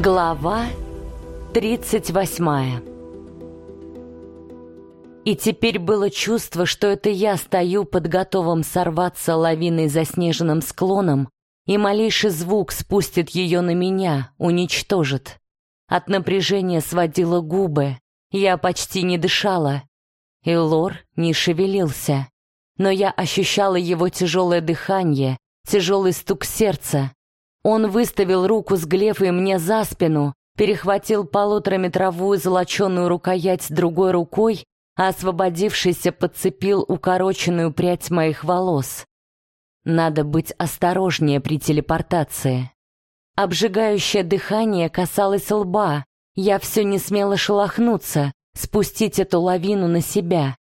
Глава 38 И теперь было чувство, что это я стою под готовым сорваться лавиной заснеженным склоном, и малейший звук спустит ее на меня, уничтожит. От напряжения сводила губы, я почти не дышала, и Лор не шевелился. Но я ощущала его тяжелое дыхание, тяжелый стук сердца, он выставил руку с глефой мне за спину, перехватил полутораметровую золоченую рукоять другой рукой, а освободившийся подцепил укороченную прядь моих волос. Надо быть осторожнее при телепортации. Обжигающее дыхание касалось лба. Я все не смела шелохнуться, спустить эту лавину на себя.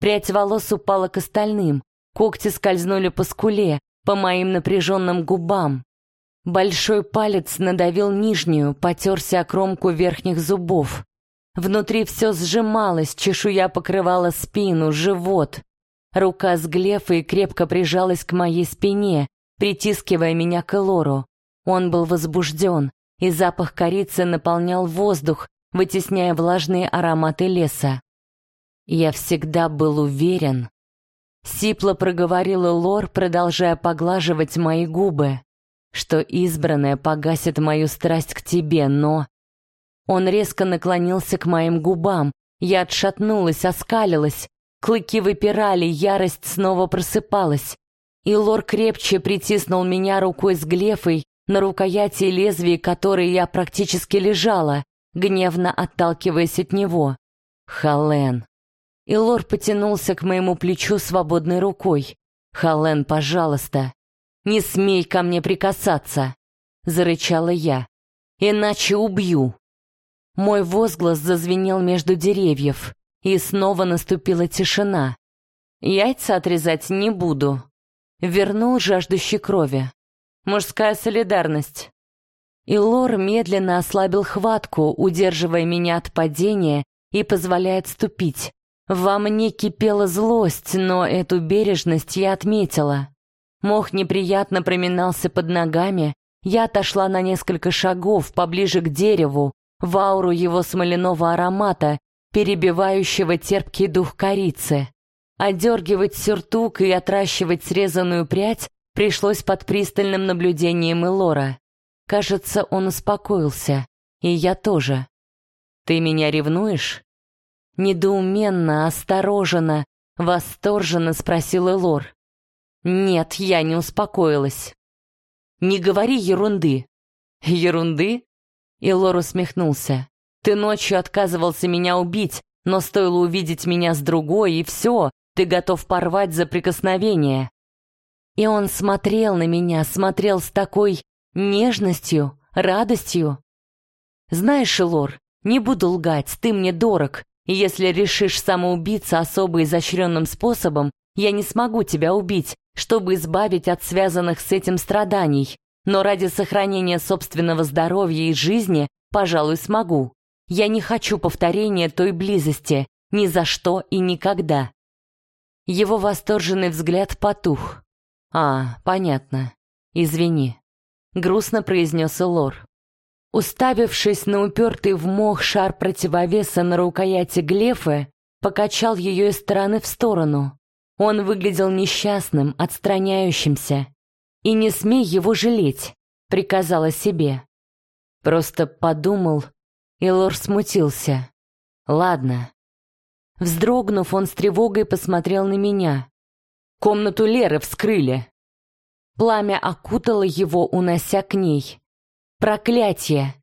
Прядь волос упала к остальным, когти скользнули по скуле, по моим напряженным губам. Большой палец надавил нижнюю, потерся о кромку верхних зубов. Внутри все сжималось, чешуя покрывала спину, живот. Рука с глефой крепко прижалась к моей спине, притискивая меня к Элору. Он был возбужден, и запах корицы наполнял воздух, вытесняя влажные ароматы леса. Я всегда был уверен. Сипло проговорила Лор, продолжая поглаживать мои губы что избранная погасит мою страсть к тебе, но... Он резко наклонился к моим губам. Я отшатнулась, оскалилась. Клыки выпирали, ярость снова просыпалась. И Лор крепче притиснул меня рукой с глефой, на рукояти и лезвии которой я практически лежала, гневно отталкиваясь от него. Хален. И Лор потянулся к моему плечу свободной рукой. Хален, пожалуйста. «Не смей ко мне прикасаться!» — зарычала я. «Иначе убью!» Мой возглас зазвенел между деревьев, и снова наступила тишина. «Яйца отрезать не буду», — вернул жаждущий крови. «Мужская солидарность». И Лор медленно ослабил хватку, удерживая меня от падения и позволяя отступить. Во мне кипела злость, но эту бережность я отметила. Мох неприятно проминался под ногами. Я отошла на несколько шагов поближе к дереву, в ауру его смоляного аромата, перебивающего терпкий дух корицы. Одергивать сюртук и отращивать срезанную прядь пришлось под пристальным наблюдением Элора. Кажется, он успокоился. И я тоже. «Ты меня ревнуешь?» Недоуменно, осторожно, восторженно спросил Элор. Нет, я не успокоилась. Не говори ерунды. Ерунды? И Лор усмехнулся. Ты ночью отказывался меня убить, но стоило увидеть меня с другой, и все, ты готов порвать за прикосновение. И он смотрел на меня, смотрел с такой нежностью, радостью. Знаешь, Лор, не буду лгать, ты мне дорог, и если решишь самоубиться особо изощренным способом, я не смогу тебя убить, чтобы избавить от связанных с этим страданий, но ради сохранения собственного здоровья и жизни, пожалуй, смогу. Я не хочу повторения той близости, ни за что и никогда. Его восторженный взгляд потух. «А, понятно. Извини», — грустно произнес Лор. Уставившись на упертый в мох шар противовеса на рукояти Глефы, покачал ее из стороны в сторону. Он выглядел несчастным, отстраняющимся. «И не смей его жалеть», — приказала себе. Просто подумал, и Лор смутился. «Ладно». Вздрогнув, он с тревогой посмотрел на меня. «Комнату Леры вскрыли». Пламя окутало его, унося к ней. «Проклятие!»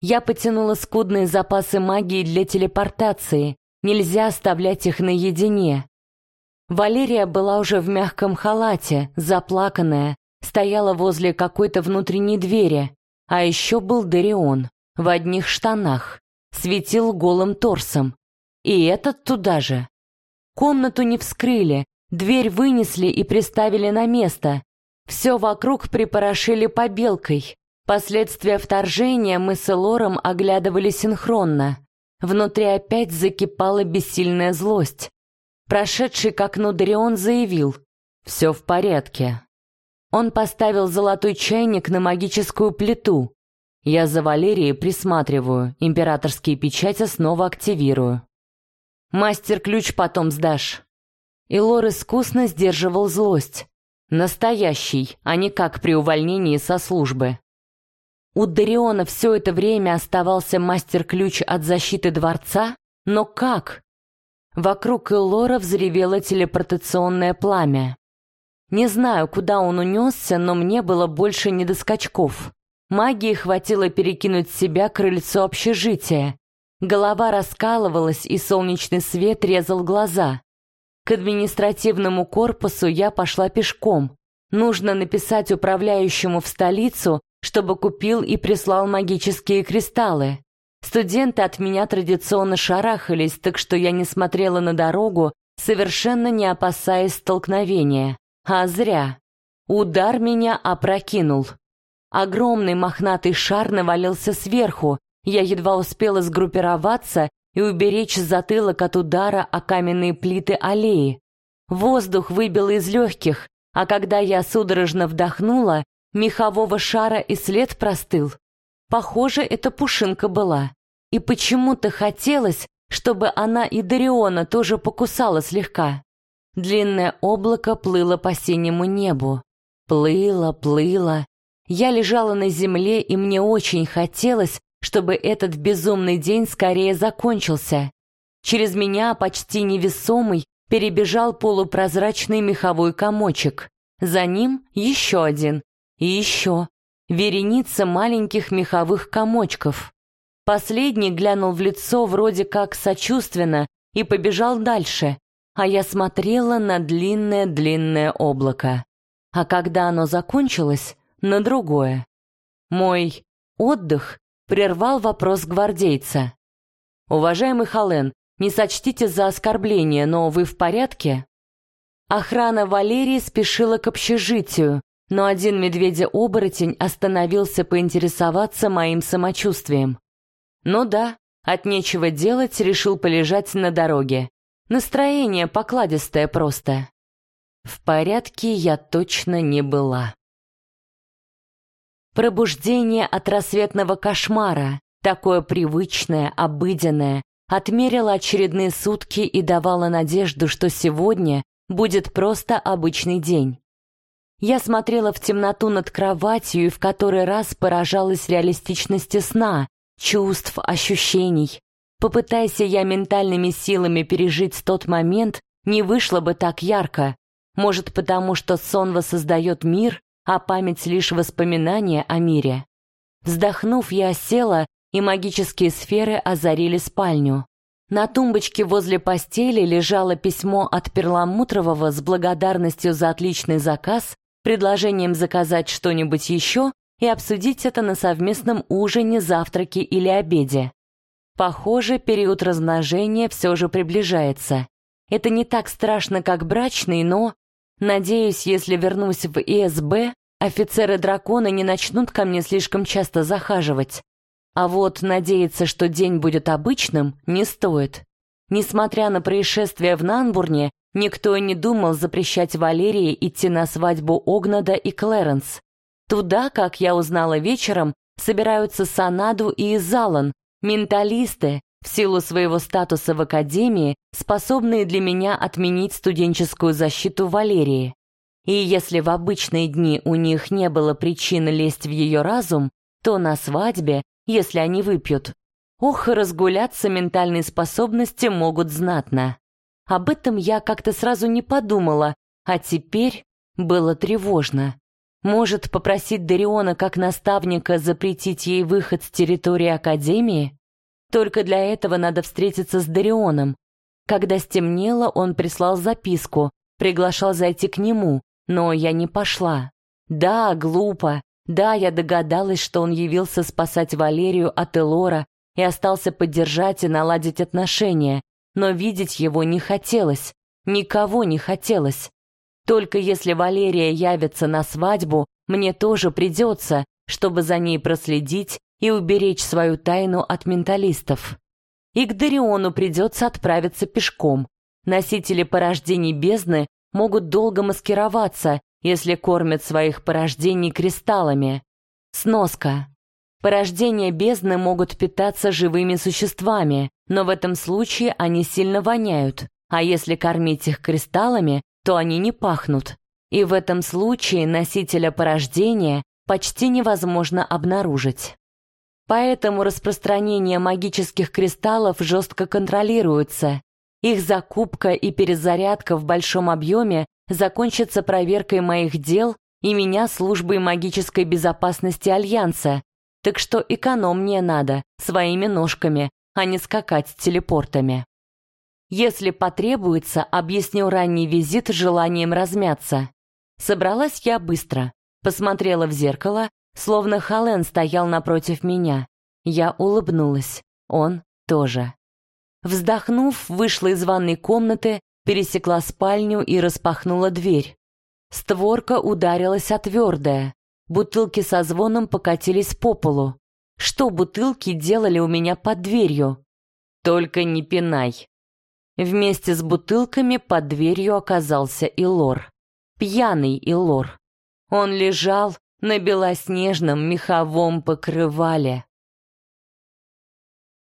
Я потянула скудные запасы магии для телепортации. Нельзя оставлять их наедине. Валерия была уже в мягком халате, заплаканная, стояла возле какой-то внутренней двери, а еще был Дарион в одних штанах, светил голым торсом. И этот туда же. Комнату не вскрыли, дверь вынесли и приставили на место. Все вокруг припорошили побелкой. Последствия вторжения мы с Элором оглядывали синхронно. Внутри опять закипала бессильная злость. Прошедший к окну Дарион заявил «Все в порядке». Он поставил золотой чайник на магическую плиту. Я за Валерией присматриваю, императорские печати снова активирую. Мастер-ключ потом сдашь. И Лор искусно сдерживал злость. Настоящий, а не как при увольнении со службы. У Дариона все это время оставался мастер-ключ от защиты дворца, но как? Вокруг Элора взревело телепортационное пламя. Не знаю, куда он унесся, но мне было больше не до скачков. Магии хватило перекинуть себя крыльцо общежития. Голова раскалывалась, и солнечный свет резал глаза. К административному корпусу я пошла пешком. Нужно написать управляющему в столицу, чтобы купил и прислал магические кристаллы. Студенты от меня традиционно шарахались, так что я не смотрела на дорогу, совершенно не опасаясь столкновения. А зря. Удар меня опрокинул. Огромный мохнатый шар навалился сверху. Я едва успела сгруппироваться и уберечь затылок от удара о каменные плиты аллеи. Воздух выбил из легких, а когда я судорожно вдохнула, мехового шара и след простыл. Похоже, это пушинка была. И почему-то хотелось, чтобы она и Дариона тоже покусала слегка. Длинное облако плыло по синему небу. Плыло, плыло. Я лежала на земле, и мне очень хотелось, чтобы этот безумный день скорее закончился. Через меня, почти невесомый, перебежал полупрозрачный меховой комочек. За ним еще один. И еще. Вереница маленьких меховых комочков. Последний глянул в лицо вроде как сочувственно и побежал дальше, а я смотрела на длинное-длинное облако. А когда оно закончилось, на другое. Мой отдых прервал вопрос гвардейца. «Уважаемый Холлен, не сочтите за оскорбление, но вы в порядке?» Охрана Валерии спешила к общежитию, но один медведя-оборотень остановился поинтересоваться моим самочувствием. Ну да, от нечего делать решил полежать на дороге. Настроение покладистое просто. В порядке я точно не была. Пробуждение от рассветного кошмара, такое привычное, обыденное, отмерило очередные сутки и давало надежду, что сегодня будет просто обычный день. Я смотрела в темноту над кроватью и в который раз поражалась реалистичности сна, чувств, ощущений. Попытайся я ментальными силами пережить тот момент, не вышло бы так ярко. Может, потому что сон воссоздает мир, а память лишь воспоминания о мире. Вздохнув, я села, и магические сферы озарили спальню. На тумбочке возле постели лежало письмо от Перламутрового с благодарностью за отличный заказ, предложением заказать что-нибудь еще и обсудить это на совместном ужине, завтраке или обеде. Похоже, период размножения все же приближается. Это не так страшно, как брачный, но Надеюсь, если вернусь в ИСБ, офицеры дракона не начнут ко мне слишком часто захаживать. А вот надеяться, что день будет обычным, не стоит. Несмотря на происшествие в Нанбурне, никто не думал запрещать Валерии идти на свадьбу Огнада и Клэренс. Туда, как я узнала вечером, собираются Санаду и Изалан, менталисты, в силу своего статуса в академии, способные для меня отменить студенческую защиту Валерии. И если в обычные дни у них не было причин лезть в ее разум, то на свадьбе, если они выпьют, ох, разгуляться ментальные способности могут знатно. Об этом я как-то сразу не подумала, а теперь было тревожно. Может, попросить Дариона как наставника запретить ей выход с территории Академии? Только для этого надо встретиться с Дарионом. Когда стемнело, он прислал записку, приглашал зайти к нему, но я не пошла. Да, глупо. Да, я догадалась, что он явился спасать Валерию от Элора и остался поддержать и наладить отношения, но видеть его не хотелось, никого не хотелось. Только если Валерия явится на свадьбу, мне тоже придется, чтобы за ней проследить и уберечь свою тайну от менталистов. И к Дариону придется отправиться пешком. Носители порождений бездны могут долго маскироваться, если кормят своих порождений кристаллами. Сноска. Порождения бездны могут питаться живыми существами, но в этом случае они сильно воняют, а если кормить их кристаллами, то они не пахнут. И в этом случае носителя порождения почти невозможно обнаружить. Поэтому распространение магических кристаллов жестко контролируется. Их закупка и перезарядка в большом объеме закончатся проверкой моих дел и меня службой магической безопасности Альянса, так что экономнее надо, своими ножками, а не скакать телепортами. Если потребуется, объясню ранний визит желанием размяться. Собралась я быстро, посмотрела в зеркало, словно Хален стоял напротив меня. Я улыбнулась, он тоже. Вздохнув, вышла из ванной комнаты, пересекла спальню и распахнула дверь. Створка ударилась о твердое. Бутылки со звоном покатились по полу. Что бутылки делали у меня под дверью? Только не пинай. Вместе с бутылками под дверью оказался Илор. Пьяный Илор. Он лежал на белоснежном меховом покрывале.